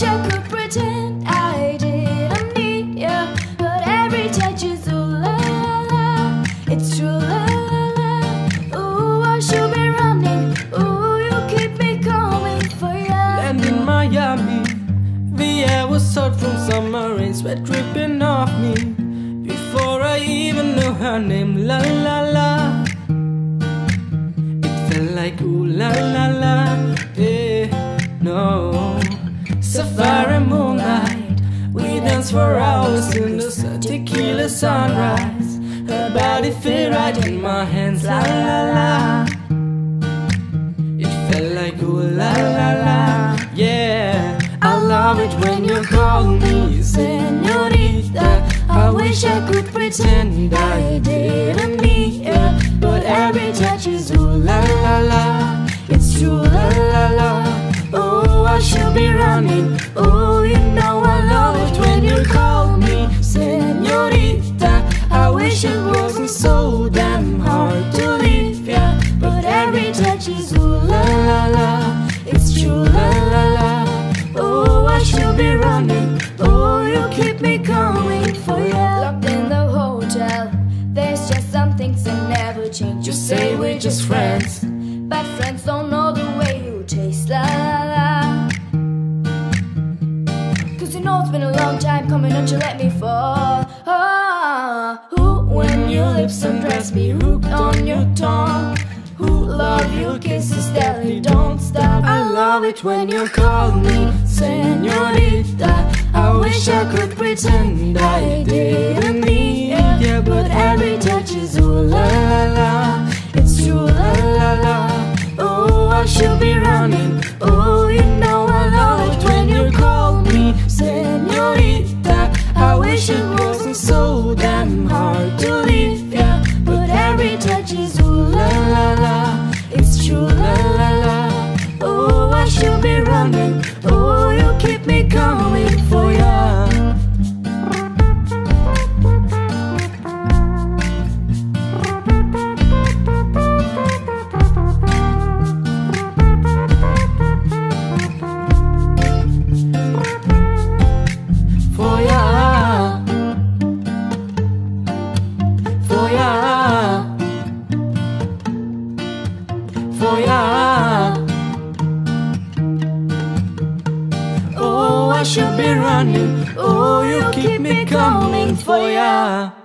wish I could pretend I didn't need ya. But every touch is ooh la la la It's true la la la. Ooh, I should be running Ooh, you keep me coming for ya. Land in Miami The air was hot from summer rain Sweat dripping off me. Before I even knew her name La la la. It felt like ooh la la la Yeah, no. Sapphire moonlight, we danced for hours in the tequila sunrise. Her body fit right in my hands, la la la. It felt like ooh la la la, yeah. I love it when you call me senorita. I wish I could pretend I didn't need you, but every touch is ooh la la la. It's true. I be running. Oh, you know I love it when you call me senorita. I wish it wasn't so damn hard to leave ya, but every touch is ooh la la la. It's true la la la. Oh, I should be running. Oh, you keep me coming for ya. Locked in the hotel. There's just some things that never change. You say we're just friends. But friends don't you let me fall. Ah, who when your lips undress me, hooked on your tongue. Who love your kisses steadily, don't stop. I love it when you call me senorita. I wish I could pretend I didn't keep me coming for ya. For ya. For ya. I should be running. Oh, you keep me coming for ya.